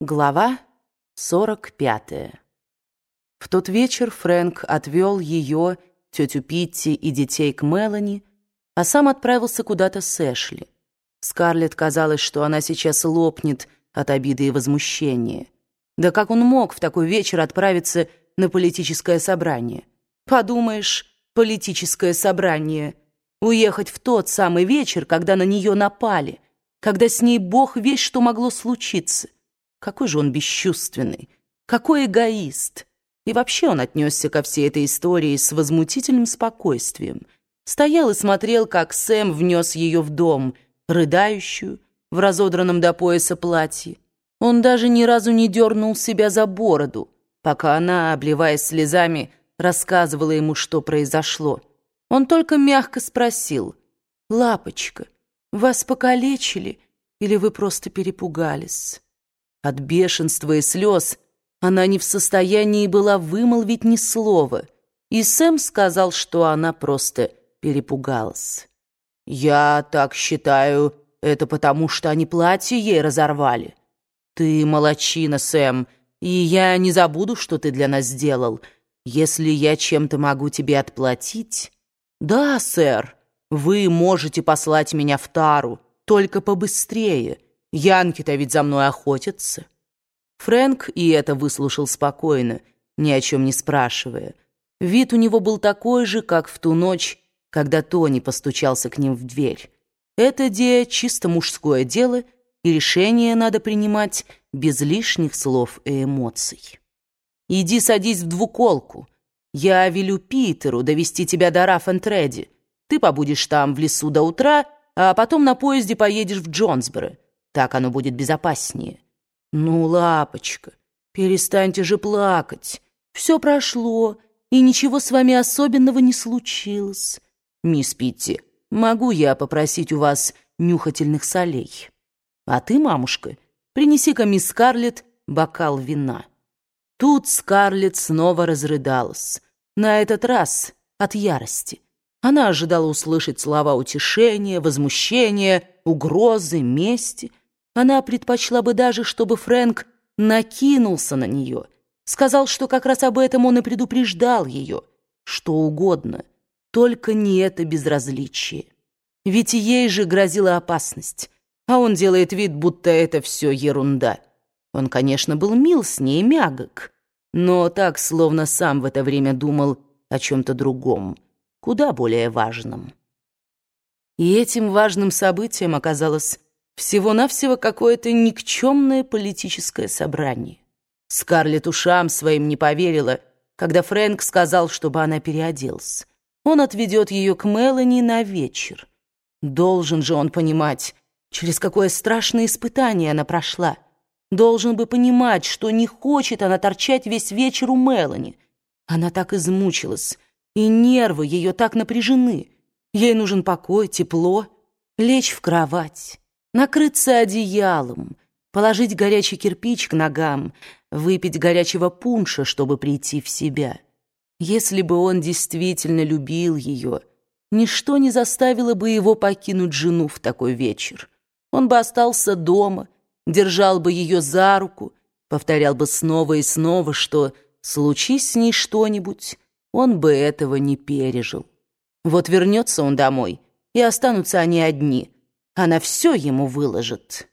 Глава 45. В тот вечер Фрэнк отвел ее, тетю Питти и детей к Мелани, а сам отправился куда-то с Эшли. Скарлетт казалось, что она сейчас лопнет от обиды и возмущения. Да как он мог в такой вечер отправиться на политическое собрание? Подумаешь, политическое собрание. Уехать в тот самый вечер, когда на нее напали, когда с ней бог весь что могло случиться. Какой же он бесчувственный, какой эгоист. И вообще он отнесся ко всей этой истории с возмутительным спокойствием. Стоял и смотрел, как Сэм внес ее в дом, рыдающую, в разодранном до пояса платье. Он даже ни разу не дернул себя за бороду, пока она, обливаясь слезами, рассказывала ему, что произошло. Он только мягко спросил, «Лапочка, вас покалечили или вы просто перепугались?» От бешенства и слез она не в состоянии была вымолвить ни слова, и Сэм сказал, что она просто перепугалась. «Я так считаю, это потому, что они платье ей разорвали. Ты молочина, Сэм, и я не забуду, что ты для нас сделал. Если я чем-то могу тебе отплатить...» «Да, сэр, вы можете послать меня в Тару, только побыстрее». Янки-то ведь за мной охотятся». Фрэнк и это выслушал спокойно, ни о чем не спрашивая. Вид у него был такой же, как в ту ночь, когда Тони постучался к ним в дверь. Это, де, чисто мужское дело, и решение надо принимать без лишних слов и эмоций. «Иди садись в двуколку. Я велю Питеру довести тебя до Раффентреди. Ты побудешь там в лесу до утра, а потом на поезде поедешь в Джонсборо. Так оно будет безопаснее. Ну, лапочка, перестаньте же плакать. Все прошло, и ничего с вами особенного не случилось. Мисс Питти, могу я попросить у вас нюхательных солей? А ты, мамушка, принеси-ка мисс Скарлетт бокал вина. Тут Скарлетт снова разрыдалась. На этот раз от ярости. Она ожидала услышать слова утешения, возмущения, угрозы, мести — она предпочла бы даже, чтобы Фрэнк накинулся на нее, сказал, что как раз об этом он и предупреждал ее, что угодно, только не это безразличие. Ведь ей же грозила опасность, а он делает вид, будто это все ерунда. Он, конечно, был мил с ней, мягок, но так, словно сам в это время думал о чем-то другом, куда более важном. И этим важным событием оказалось всего-навсего какое-то никчемное политическое собрание. Скарлетт ушам своим не поверила, когда Фрэнк сказал, чтобы она переоделась. Он отведет ее к Мелани на вечер. Должен же он понимать, через какое страшное испытание она прошла. Должен бы понимать, что не хочет она торчать весь вечер у Мелани. Она так измучилась, и нервы ее так напряжены. Ей нужен покой, тепло, лечь в кровать накрыться одеялом, положить горячий кирпич к ногам, выпить горячего пунша, чтобы прийти в себя. Если бы он действительно любил ее, ничто не заставило бы его покинуть жену в такой вечер. Он бы остался дома, держал бы ее за руку, повторял бы снова и снова, что, случись с ней что-нибудь, он бы этого не пережил. Вот вернется он домой, и останутся они одни — она все ему выложит.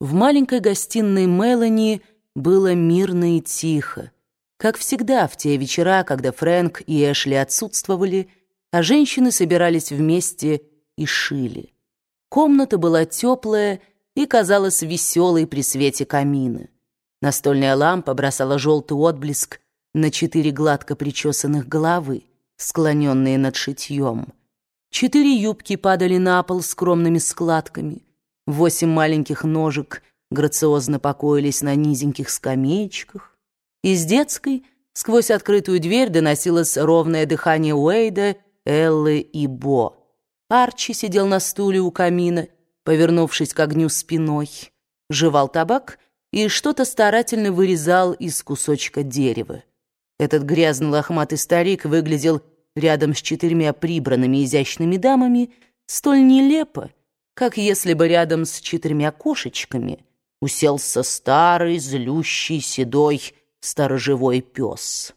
В маленькой гостиной Мелани было мирно и тихо, как всегда в те вечера, когда Фрэнк и Эшли отсутствовали, а женщины собирались вместе и шили. Комната была теплая и казалась веселой при свете камина. Настольная лампа бросала желтый отблеск на четыре гладко причесанных головы, склоненные над шитьем. Четыре юбки падали на пол скромными складками. Восемь маленьких ножек грациозно покоились на низеньких скамеечках. Из детской сквозь открытую дверь доносилось ровное дыхание Уэйда, Эллы и Бо. Арчи сидел на стуле у камина, повернувшись к огню спиной, жевал табак и что-то старательно вырезал из кусочка дерева. Этот грязный лохматый старик выглядел рядом с четырьмя прибранными изящными дамами столь нелепо, как если бы рядом с четырьмя кошечками уселся старый, злющий, седой, сторожевой пес.